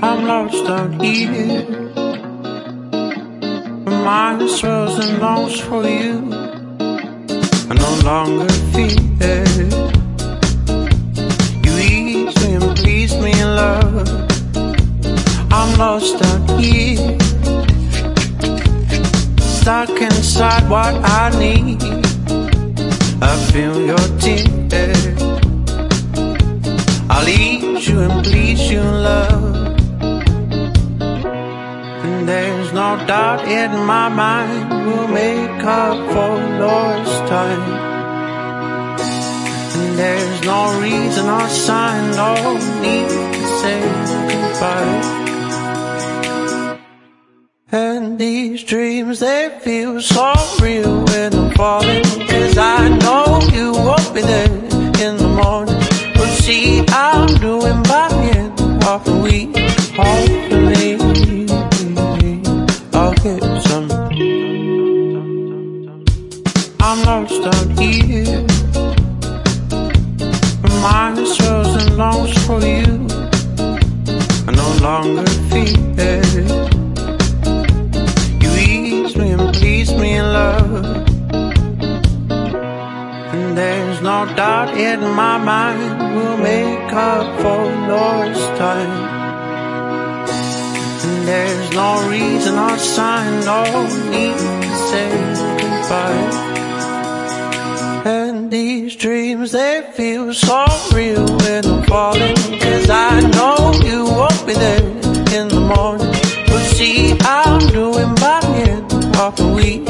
I'm lost out here. My and longs for you. I no longer fear. You ease me and please me love. I'm lost out here. Stuck inside what I need. I feel your tears. And please you love. And there's no doubt in my mind we'll make up for lost time. And there's no reason or sign, no need to say goodbye. And these dreams, they feel so real when I'm falling. Cause I know you won't be there in the morning. We'll see I'm doing by the end of week. Hopefully, I'll get some. I'm lost out here. My swirls and for you. I no longer fear. You ease me and please me in love. No doubt in my mind we'll make up for lost time. And there's no reason or sign, no need to say goodbye. And these dreams, they feel so real when I'm falling. Cause I know you won't be there in the morning. We'll see I'm doing the end of the week.